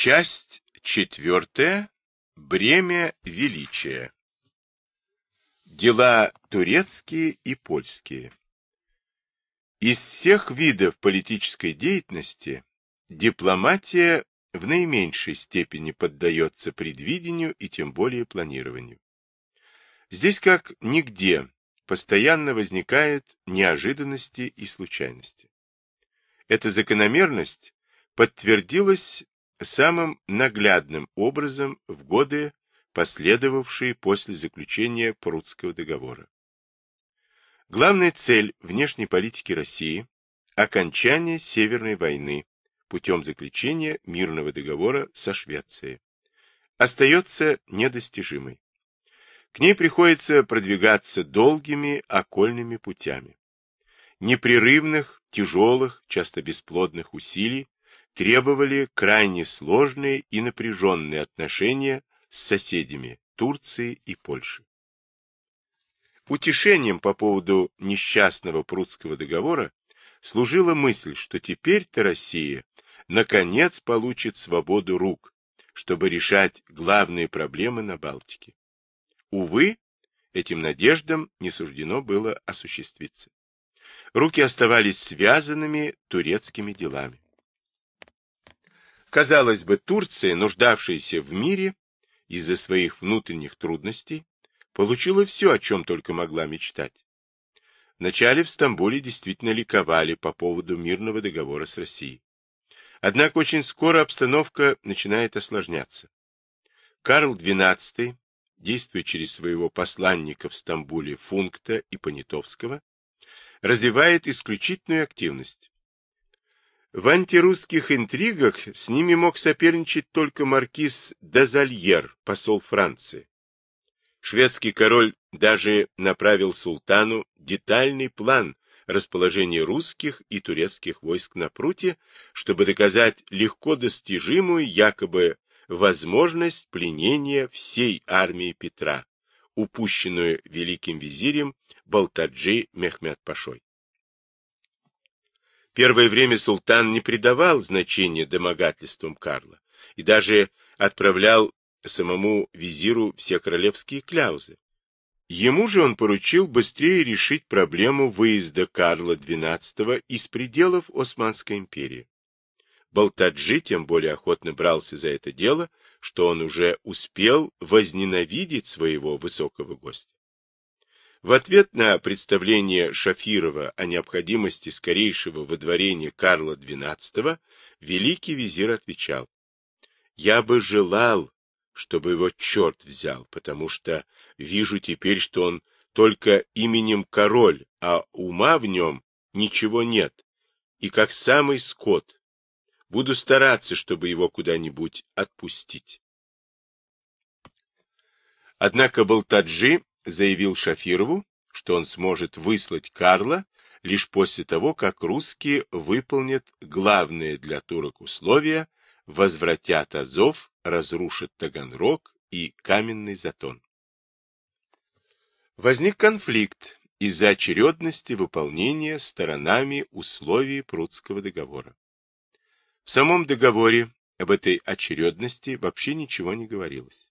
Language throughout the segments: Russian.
Часть четвертая. Бремя величия. Дела турецкие и польские. Из всех видов политической деятельности дипломатия в наименьшей степени поддается предвидению и тем более планированию. Здесь, как нигде, постоянно возникают неожиданности и случайности. Эта закономерность подтвердилась самым наглядным образом в годы, последовавшие после заключения Прудского договора. Главная цель внешней политики России – окончание Северной войны путем заключения мирного договора со Швецией – остается недостижимой. К ней приходится продвигаться долгими окольными путями. Непрерывных, тяжелых, часто бесплодных усилий требовали крайне сложные и напряженные отношения с соседями Турции и Польши. Утешением по поводу несчастного Прудского договора служила мысль, что теперь-то Россия наконец получит свободу рук, чтобы решать главные проблемы на Балтике. Увы, этим надеждам не суждено было осуществиться. Руки оставались связанными турецкими делами. Казалось бы, Турция, нуждавшаяся в мире из-за своих внутренних трудностей, получила все, о чем только могла мечтать. Вначале в Стамбуле действительно ликовали по поводу мирного договора с Россией. Однако очень скоро обстановка начинает осложняться. Карл XII, действуя через своего посланника в Стамбуле Функта и Понятовского, развивает исключительную активность. В антирусских интригах с ними мог соперничать только маркиз Дазальер, посол Франции. Шведский король даже направил султану детальный план расположения русских и турецких войск на пруте, чтобы доказать легко достижимую якобы возможность пленения всей армии Петра, упущенную великим визирем Балтаджи Мехмед-Пашой. Первое время султан не придавал значения домогательствам Карла и даже отправлял самому визиру все королевские кляузы. Ему же он поручил быстрее решить проблему выезда Карла XII из пределов Османской империи. Балтаджи тем более охотно брался за это дело, что он уже успел возненавидеть своего высокого гостя. В ответ на представление Шафирова о необходимости скорейшего выдворения Карла XII, великий визир отвечал, «Я бы желал, чтобы его черт взял, потому что вижу теперь, что он только именем король, а ума в нем ничего нет, и как самый скот. Буду стараться, чтобы его куда-нибудь отпустить». Однако Балтаджи заявил Шафирову, что он сможет выслать Карла лишь после того, как русские выполнят главные для турок условия, возвратят Азов, разрушат Таганрог и Каменный Затон. Возник конфликт из-за очередности выполнения сторонами условий Прудского договора. В самом договоре об этой очередности вообще ничего не говорилось.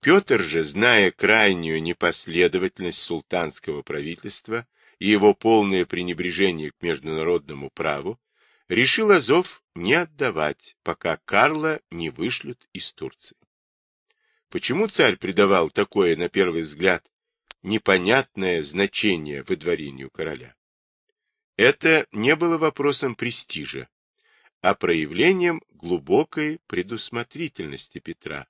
Петр же, зная крайнюю непоследовательность султанского правительства и его полное пренебрежение к международному праву, решил Азов не отдавать, пока Карла не вышлют из Турции. Почему царь придавал такое, на первый взгляд, непонятное значение выдворению короля? Это не было вопросом престижа, а проявлением глубокой предусмотрительности Петра,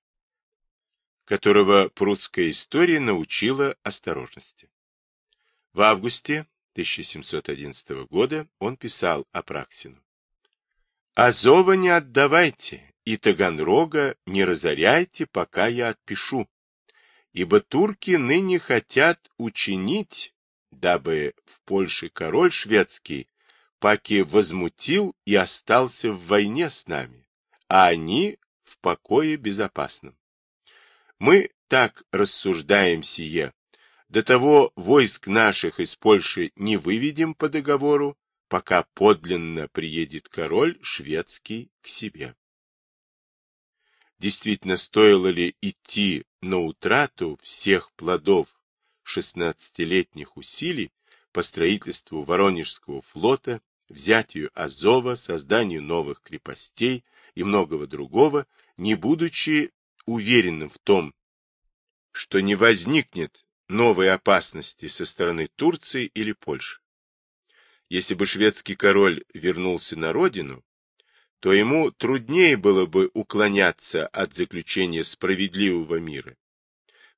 которого прудская история научила осторожности. В августе 1711 года он писал Апраксину. «Азова не отдавайте, и Таганрога не разоряйте, пока я отпишу, ибо турки ныне хотят учинить, дабы в Польше король шведский паки возмутил и остался в войне с нами, а они в покое безопасном. Мы так рассуждаем сие. До того войск наших из Польши не выведем по договору, пока подлинно приедет король шведский к себе. действительно стоило ли идти на утрату всех плодов 16-летних усилий по строительству Воронежского флота, взятию Азова, созданию новых крепостей и многого другого, не будучи уверенным в том, что не возникнет новой опасности со стороны Турции или Польши. Если бы шведский король вернулся на родину, то ему труднее было бы уклоняться от заключения справедливого мира.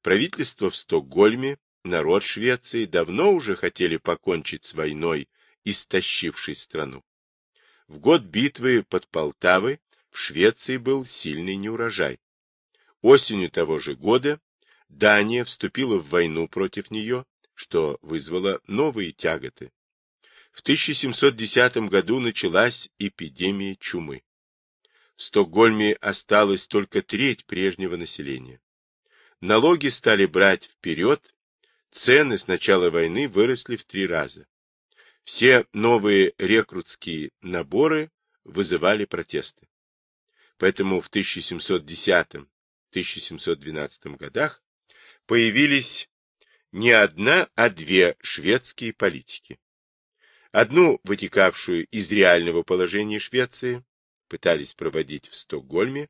Правительство в Стокгольме, народ Швеции давно уже хотели покончить с войной, истощившей страну. В год битвы под Полтавой в Швеции был сильный неурожай. Осенью того же года Дания вступила в войну против нее, что вызвало новые тяготы. В 1710 году началась эпидемия чумы. В Стокгольме осталась только треть прежнего населения. Налоги стали брать вперед, цены с начала войны выросли в три раза. Все новые рекрутские наборы вызывали протесты. Поэтому в 1710-1712 годах появились не одна, а две шведские политики. Одну, вытекавшую из реального положения Швеции, пытались проводить в Стокгольме,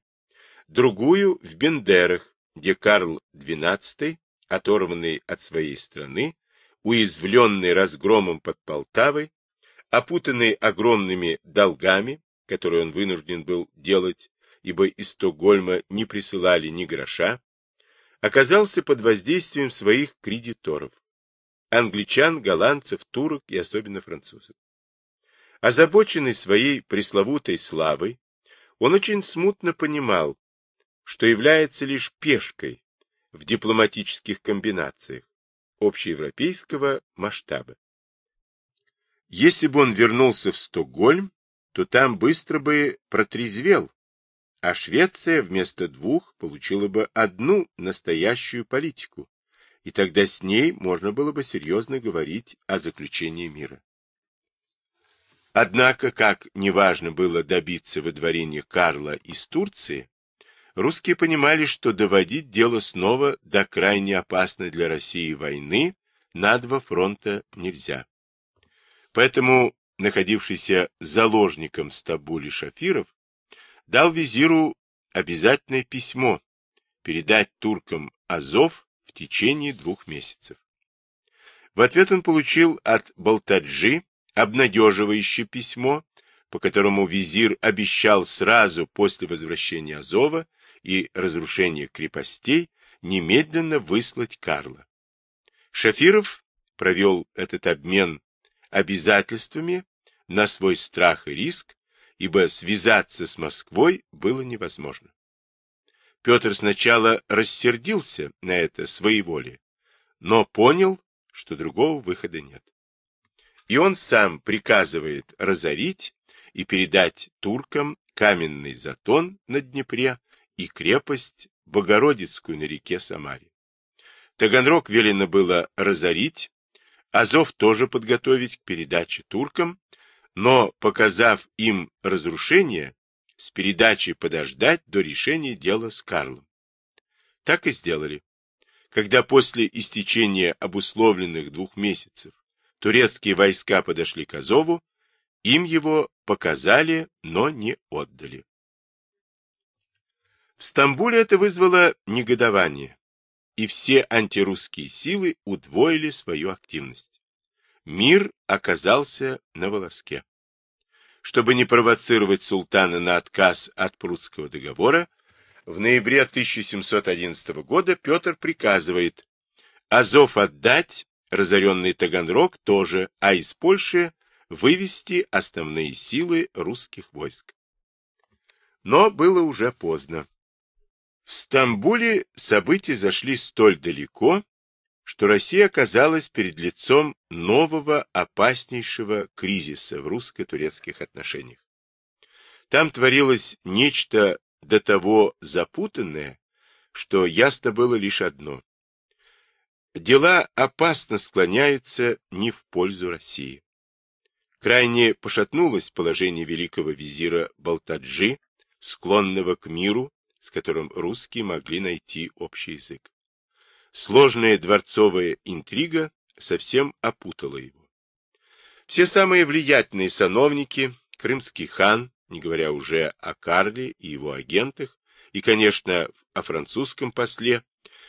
другую в Бендерах, где Карл XII, оторванный от своей страны, уязвленный разгромом под Полтавой, опутанный огромными долгами, которые он вынужден был делать, ибо из Стокгольма не присылали ни гроша, оказался под воздействием своих кредиторов англичан, голландцев, турок и особенно французов. Озабоченный своей пресловутой славой, он очень смутно понимал, что является лишь пешкой в дипломатических комбинациях общеевропейского масштаба. Если бы он вернулся в Стокгольм, то там быстро бы протрезвел, а Швеция вместо двух получила бы одну настоящую политику, и тогда с ней можно было бы серьезно говорить о заключении мира. Однако, как неважно было добиться выдворения Карла из Турции, русские понимали, что доводить дело снова до крайне опасной для России войны на два фронта нельзя. Поэтому находившийся заложником в Стамбуле Шафиров дал визиру обязательное письмо передать туркам Азов в течение двух месяцев. В ответ он получил от Балтаджи обнадеживающее письмо, по которому визир обещал сразу после возвращения Азова и разрушения крепостей немедленно выслать Карла. Шафиров провел этот обмен обязательствами на свой страх и риск, ибо связаться с Москвой было невозможно. Петр сначала рассердился на это своеволие, но понял, что другого выхода нет. И он сам приказывает разорить и передать туркам каменный затон на Днепре и крепость Богородицкую на реке Самаре. Таганрог велено было разорить, Азов тоже подготовить к передаче туркам, но, показав им разрушение, с передачей подождать до решения дела с Карлом. Так и сделали. Когда после истечения обусловленных двух месяцев турецкие войска подошли к Азову, им его показали, но не отдали. В Стамбуле это вызвало негодование, и все антирусские силы удвоили свою активность. Мир оказался на волоске. Чтобы не провоцировать султана на отказ от Прудского договора, в ноябре 1711 года Петр приказывает Азов отдать, разоренный Таганрог тоже, а из Польши вывести основные силы русских войск. Но было уже поздно. В Стамбуле события зашли столь далеко, что Россия оказалась перед лицом нового опаснейшего кризиса в русско-турецких отношениях. Там творилось нечто до того запутанное, что ясно было лишь одно. Дела опасно склоняются не в пользу России. Крайне пошатнулось положение великого визира Балтаджи, склонного к миру с которым русские могли найти общий язык. Сложная дворцовая интрига совсем опутала его. Все самые влиятельные сановники, крымский хан, не говоря уже о Карле и его агентах, и, конечно, о французском после,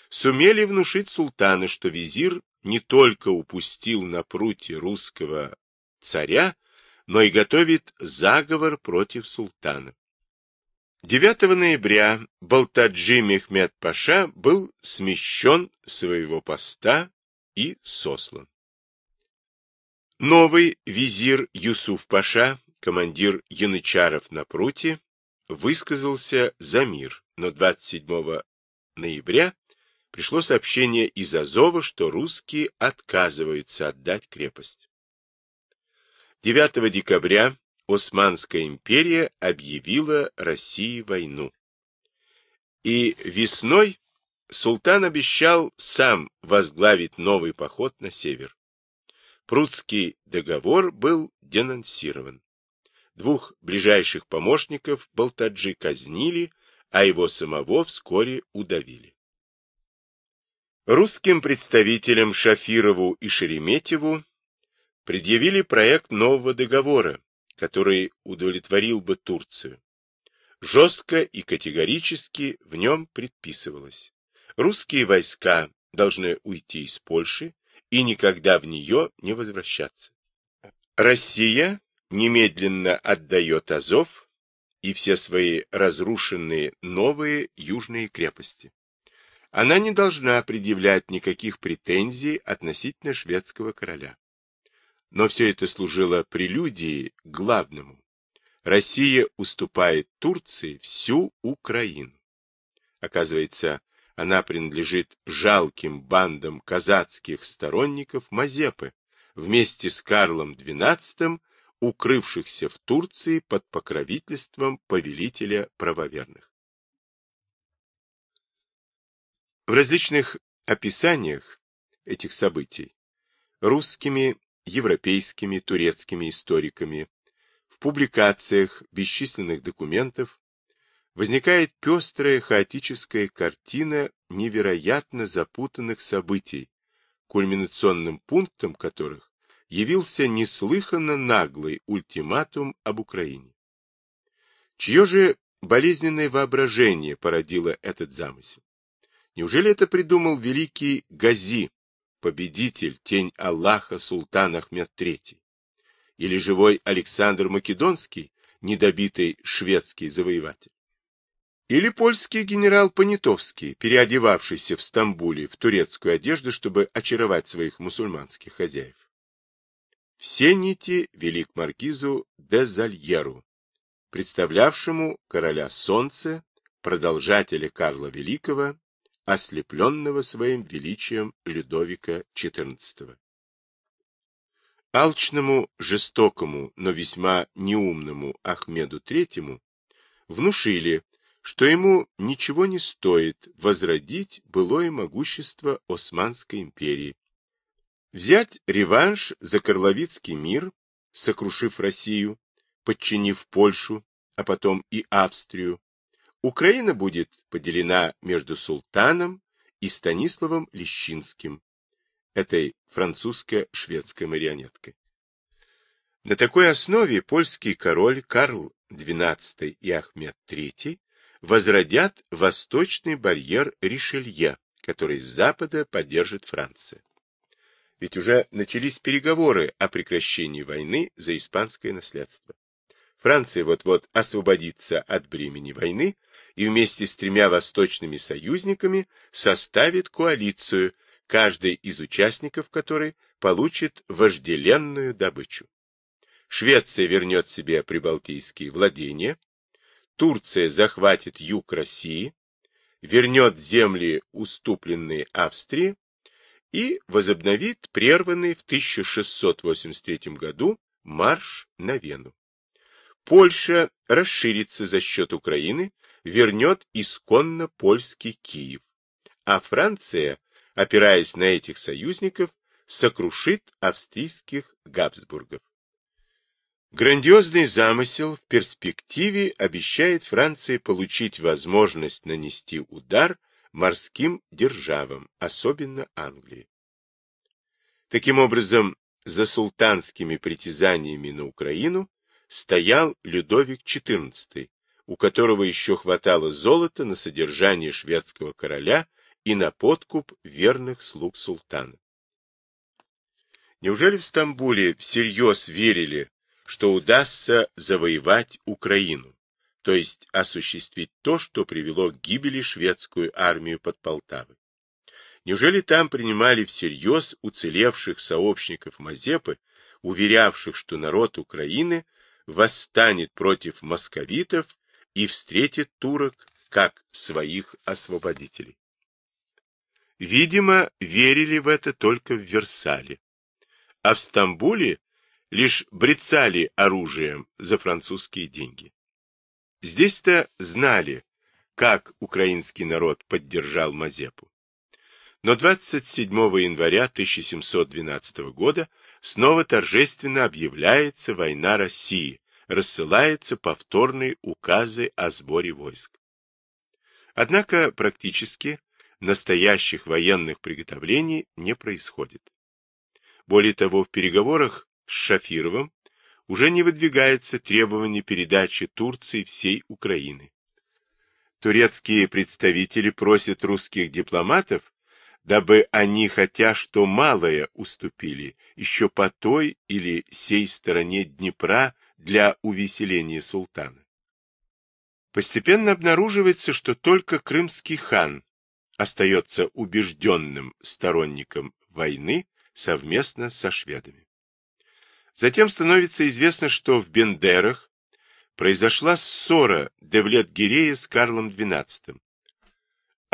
сумели внушить султану, что визир не только упустил на пруте русского царя, но и готовит заговор против султана. 9 ноября Балтаджи Мехмед Паша был смещен своего поста и сослан. Новый визир Юсуф Паша, командир янычаров на пруте, высказался за мир, но 27 ноября пришло сообщение из Азова, что русские отказываются отдать крепость. 9 декабря Османская империя объявила России войну. И весной султан обещал сам возглавить новый поход на север. Прудский договор был денонсирован. Двух ближайших помощников Балтаджи казнили, а его самого вскоре удавили. Русским представителям Шафирову и Шереметьеву предъявили проект нового договора, который удовлетворил бы Турцию. Жестко и категорически в нем предписывалось. Русские войска должны уйти из Польши и никогда в нее не возвращаться. Россия немедленно отдает Азов и все свои разрушенные новые южные крепости она не должна предъявлять никаких претензий относительно шведского короля. Но все это служило прелюдией к главному. Россия уступает Турции всю Украину. Оказывается, она принадлежит жалким бандам казацких сторонников Мазепы, вместе с Карлом XII, укрывшихся в Турции под покровительством повелителя правоверных. В различных описаниях этих событий русскими, европейскими, турецкими историками, в публикациях бесчисленных документов возникает пестрая хаотическая картина невероятно запутанных событий, кульминационным пунктом которых явился неслыханно наглый ультиматум об Украине. Чье же болезненное воображение породило этот замысел? Неужели это придумал великий Гази, победитель, тень Аллаха, султан Ахмед III? Или живой Александр Македонский, недобитый шведский завоеватель? Или польский генерал Понятовский, переодевавшийся в Стамбуле в турецкую одежду, чтобы очаровать своих мусульманских хозяев? Все нити вели к маркизу де Зальеру, представлявшему короля солнца, продолжателя Карла Великого ослепленного своим величием Людовика XIV. Алчному, жестокому, но весьма неумному Ахмеду III внушили, что ему ничего не стоит возродить былое могущество Османской империи, взять реванш за Карловицкий мир, сокрушив Россию, подчинив Польшу, а потом и Австрию, Украина будет поделена между султаном и Станиславом Лещинским, этой французско-шведской марионеткой. На такой основе польский король Карл XII и Ахмед III возродят восточный барьер Ришелье, который с запада поддержит Франция. Ведь уже начались переговоры о прекращении войны за испанское наследство. Франция вот-вот освободится от бремени войны и вместе с тремя восточными союзниками составит коалицию, каждый из участников которой получит вожделенную добычу. Швеция вернет себе прибалтийские владения, Турция захватит юг России, вернет земли, уступленные Австрии, и возобновит прерванный в 1683 году марш на Вену. Польша расширится за счет Украины, вернет исконно польский Киев, а Франция, опираясь на этих союзников, сокрушит австрийских Габсбургов. Грандиозный замысел в перспективе обещает Франции получить возможность нанести удар морским державам, особенно Англии. Таким образом, за султанскими притязаниями на Украину стоял Людовик XIV, у которого еще хватало золота на содержание шведского короля и на подкуп верных слуг султана. Неужели в Стамбуле всерьез верили, что удастся завоевать Украину, то есть осуществить то, что привело к гибели шведскую армию под Полтавой? Неужели там принимали всерьез уцелевших сообщников Мазепы, уверявших, что народ Украины восстанет против московитов и встретит турок как своих освободителей? Видимо, верили в это только в Версале, а в Стамбуле лишь брецали оружием за французские деньги. Здесь-то знали, как украинский народ поддержал Мазепу. Но 27 января 1712 года снова торжественно объявляется война России, рассылаются повторные указы о сборе войск. Однако практически настоящих военных приготовлений не происходит. Более того, в переговорах с Шафировым уже не выдвигается требование передачи Турции всей Украины. Турецкие представители просят русских дипломатов дабы они хотя что малое уступили еще по той или сей стороне Днепра для увеселения султана. Постепенно обнаруживается, что только крымский хан остается убежденным сторонником войны совместно со шведами. Затем становится известно, что в Бендерах произошла ссора Девлет-Гирея с Карлом XII,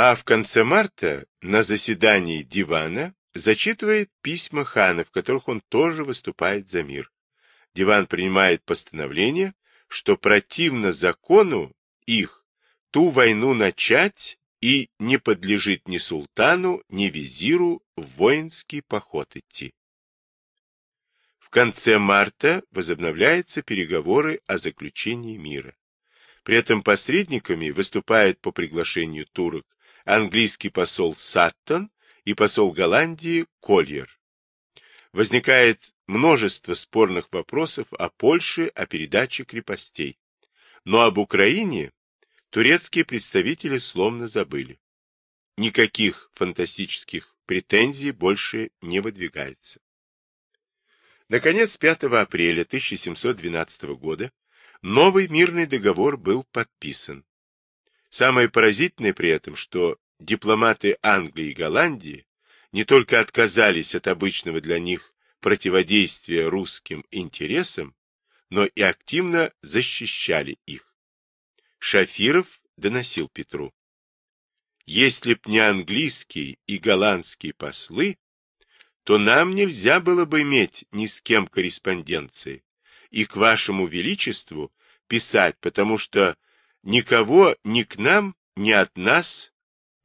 а в конце марта на заседании дивана зачитывает письма хана, в которых он тоже выступает за мир. Диван принимает постановление, что противно закону их ту войну начать и не подлежит ни султану, ни визиру в воинский поход идти. В конце марта возобновляются переговоры о заключении мира. При этом посредниками выступает по приглашению турок английский посол Саттон и посол Голландии Кольер. Возникает множество спорных вопросов о Польше, о передаче крепостей. Но об Украине турецкие представители словно забыли. Никаких фантастических претензий больше не выдвигается. Наконец, 5 апреля 1712 года новый мирный договор был подписан. Самое поразительное при этом, что дипломаты Англии и Голландии не только отказались от обычного для них противодействия русским интересам, но и активно защищали их. Шафиров доносил Петру. Если б не английские и голландские послы, то нам нельзя было бы иметь ни с кем корреспонденции и к вашему величеству писать, потому что никого ни к нам, ни от нас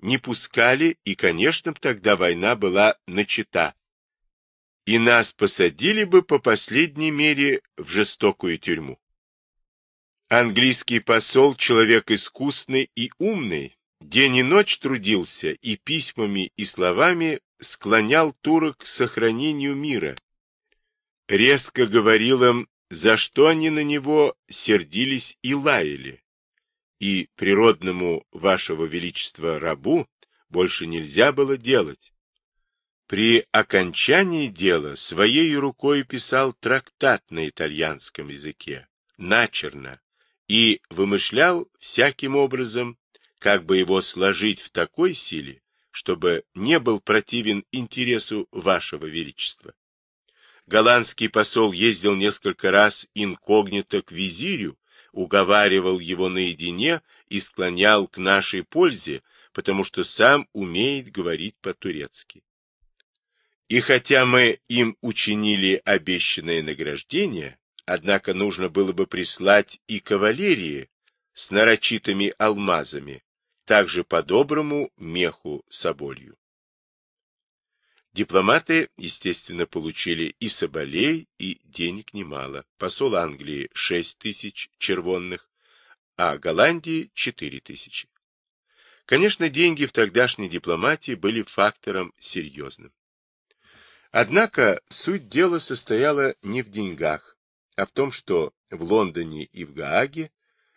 не пускали, и, конечно, тогда война была начата. И нас посадили бы по последней мере в жестокую тюрьму. Английский посол, человек искусный и умный, день и ночь трудился и письмами, и словами склонял турок к сохранению мира. Резко говорил им, за что они на него сердились и лаяли и природному вашего величества рабу больше нельзя было делать. При окончании дела своей рукой писал трактат на итальянском языке, начерно, и вымышлял всяким образом, как бы его сложить в такой силе, чтобы не был противен интересу вашего величества. Голландский посол ездил несколько раз инкогнито к визирю уговаривал его наедине и склонял к нашей пользе, потому что сам умеет говорить по-турецки. И хотя мы им учинили обещанное награждение, однако нужно было бы прислать и кавалерии с нарочитыми алмазами, также по доброму меху соболью. Дипломаты, естественно, получили и соболей, и денег немало. Посол Англии 6 тысяч червонных, а Голландии 4 тысячи. Конечно, деньги в тогдашней дипломатии были фактором серьезным. Однако суть дела состояла не в деньгах, а в том, что в Лондоне и в Гааге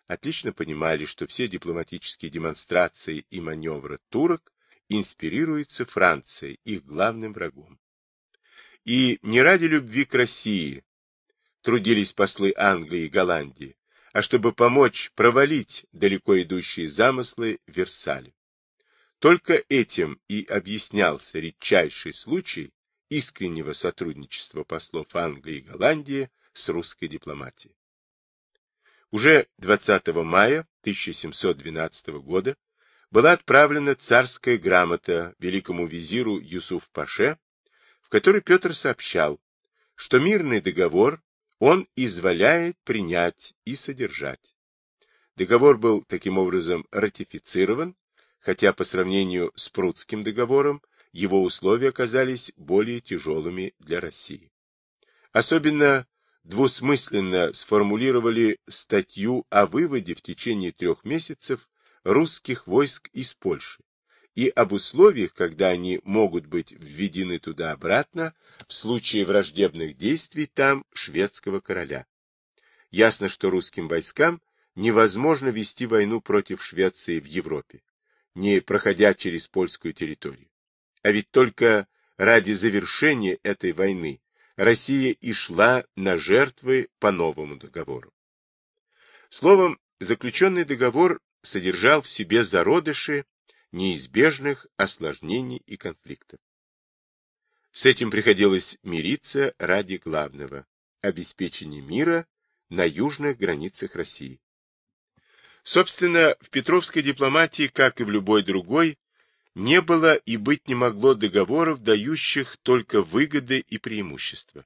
отлично понимали, что все дипломатические демонстрации и маневры турок инспирируется Францией, их главным врагом. И не ради любви к России трудились послы Англии и Голландии, а чтобы помочь провалить далеко идущие замыслы Версаля. Только этим и объяснялся редчайший случай искреннего сотрудничества послов Англии и Голландии с русской дипломатией. Уже 20 мая 1712 года была отправлена царская грамота великому визиру Юсуф-Паше, в которой Петр сообщал, что мирный договор он изволяет принять и содержать. Договор был таким образом ратифицирован, хотя по сравнению с Прудским договором его условия оказались более тяжелыми для России. Особенно двусмысленно сформулировали статью о выводе в течение трех месяцев русских войск из Польши и об условиях, когда они могут быть введены туда-обратно в случае враждебных действий там шведского короля. Ясно, что русским войскам невозможно вести войну против Швеции в Европе, не проходя через польскую территорию. А ведь только ради завершения этой войны Россия и шла на жертвы по новому договору. Словом, заключенный договор содержал в себе зародыши неизбежных осложнений и конфликтов. С этим приходилось мириться ради главного – обеспечения мира на южных границах России. Собственно, в петровской дипломатии, как и в любой другой, не было и быть не могло договоров, дающих только выгоды и преимущества.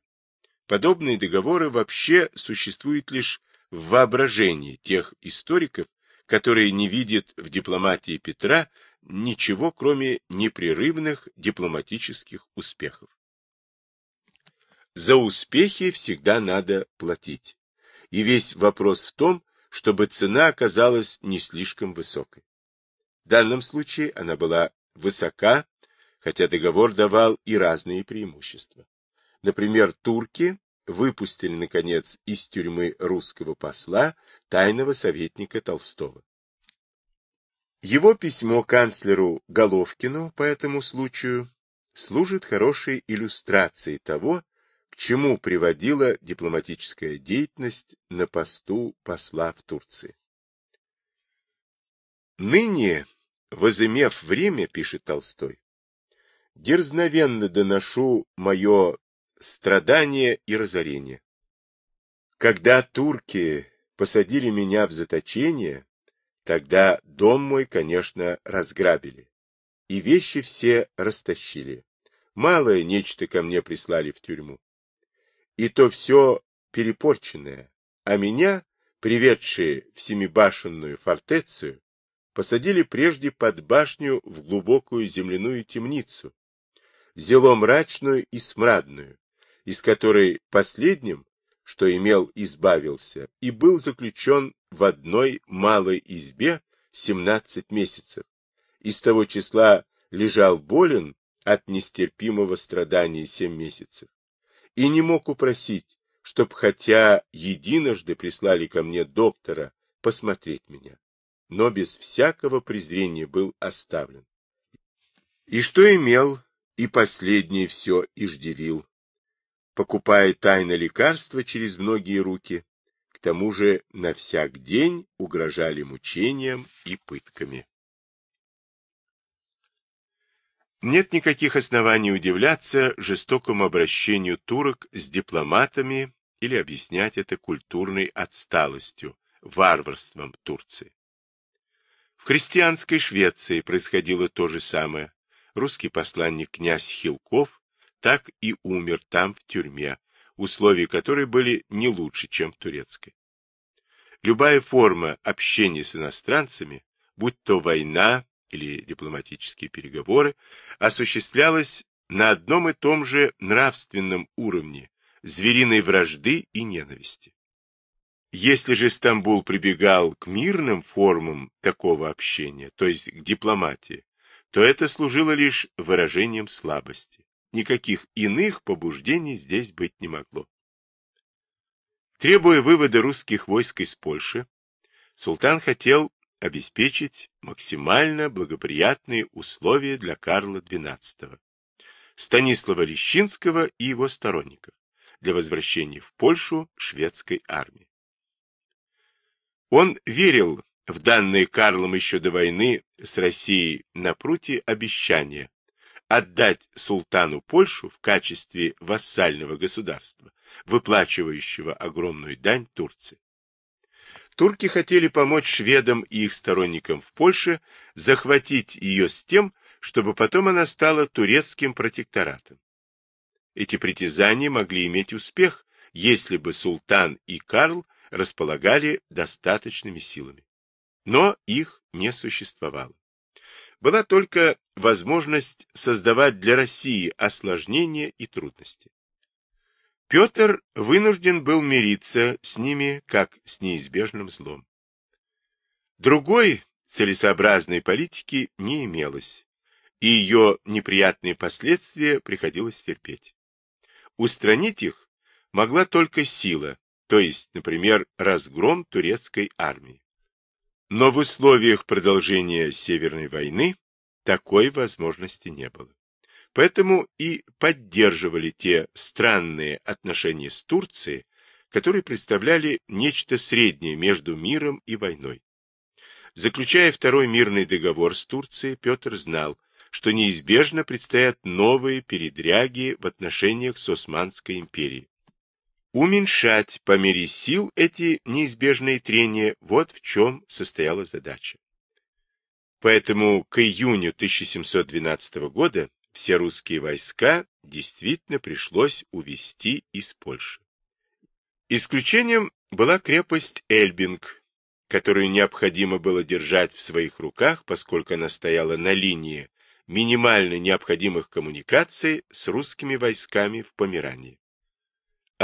Подобные договоры вообще существуют лишь в воображении тех историков, которые не видят в дипломатии Петра ничего, кроме непрерывных дипломатических успехов. За успехи всегда надо платить. И весь вопрос в том, чтобы цена оказалась не слишком высокой. В данном случае она была высока, хотя договор давал и разные преимущества. Например, турки выпустили, наконец, из тюрьмы русского посла, тайного советника Толстого. Его письмо канцлеру Головкину по этому случаю служит хорошей иллюстрацией того, к чему приводила дипломатическая деятельность на посту посла в Турции. Ныне, возымев время, пишет Толстой, дерзновенно доношу мое страдание и разорение. Когда турки посадили меня в заточение, тогда дом мой, конечно, разграбили, и вещи все растащили. Малое нечто ко мне прислали в тюрьму. И то все перепорченное, а меня, приведшие в семибашенную фортецию, посадили прежде под башню в глубокую земляную темницу, зело мрачную и смрадную, из которой последним, что имел, избавился, и был заключен в одной малой избе 17 месяцев. Из того числа лежал болен от нестерпимого страдания 7 месяцев. И не мог упросить, чтоб хотя единожды прислали ко мне доктора посмотреть меня, но без всякого презрения был оставлен. И что имел, и последнее все иждивил, покупая тайно лекарства через многие руки, к тому же на всяк день угрожали мучением и пытками. Нет никаких оснований удивляться жестокому обращению турок с дипломатами или объяснять это культурной отсталостью, варварством Турции. В христианской Швеции происходило то же самое. Русский посланник князь Хилков так и умер там в тюрьме, условия которой были не лучше, чем в турецкой. Любая форма общения с иностранцами, будь то война или дипломатические переговоры, осуществлялась на одном и том же нравственном уровне звериной вражды и ненависти. Если же Стамбул прибегал к мирным формам такого общения, то есть к дипломатии, то это служило лишь выражением слабости. Никаких иных побуждений здесь быть не могло. Требуя вывода русских войск из Польши, султан хотел обеспечить максимально благоприятные условия для Карла XII, Станислава Лещинского и его сторонников для возвращения в Польшу шведской армии. Он верил в данные Карлом еще до войны с Россией на пруте обещания отдать султану Польшу в качестве вассального государства, выплачивающего огромную дань Турции. Турки хотели помочь шведам и их сторонникам в Польше захватить ее с тем, чтобы потом она стала турецким протекторатом. Эти притязания могли иметь успех, если бы султан и Карл располагали достаточными силами. Но их не существовало. Была только возможность создавать для России осложнения и трудности. Петр вынужден был мириться с ними, как с неизбежным злом. Другой целесообразной политики не имелось, и ее неприятные последствия приходилось терпеть. Устранить их могла только сила, то есть, например, разгром турецкой армии. Но в условиях продолжения Северной войны такой возможности не было. Поэтому и поддерживали те странные отношения с Турцией, которые представляли нечто среднее между миром и войной. Заключая второй мирный договор с Турцией, Петр знал, что неизбежно предстоят новые передряги в отношениях с Османской империей. Уменьшать по мере сил эти неизбежные трения, вот в чем состояла задача. Поэтому к июню 1712 года все русские войска действительно пришлось увести из Польши. Исключением была крепость Эльбинг, которую необходимо было держать в своих руках, поскольку она стояла на линии минимально необходимых коммуникаций с русскими войсками в Померании.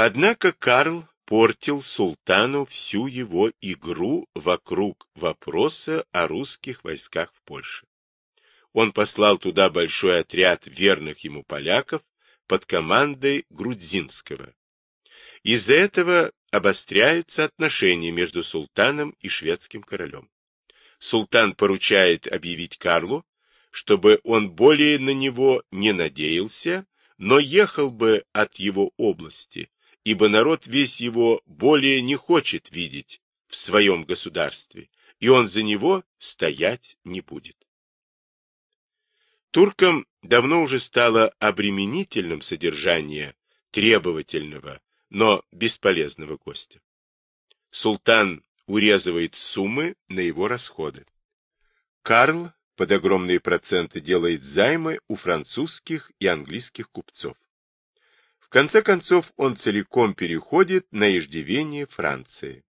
Однако Карл портил султану всю его игру вокруг вопроса о русских войсках в Польше. Он послал туда большой отряд верных ему поляков под командой Грудзинского. Из-за этого обостряются отношения между султаном и шведским королем. Султан поручает объявить Карлу, чтобы он более на него не надеялся, но ехал бы от его области, ибо народ весь его более не хочет видеть в своем государстве, и он за него стоять не будет. Туркам давно уже стало обременительным содержание требовательного, но бесполезного гостя. Султан урезывает суммы на его расходы. Карл под огромные проценты делает займы у французских и английских купцов. В конце концов, он целиком переходит на иждивение Франции.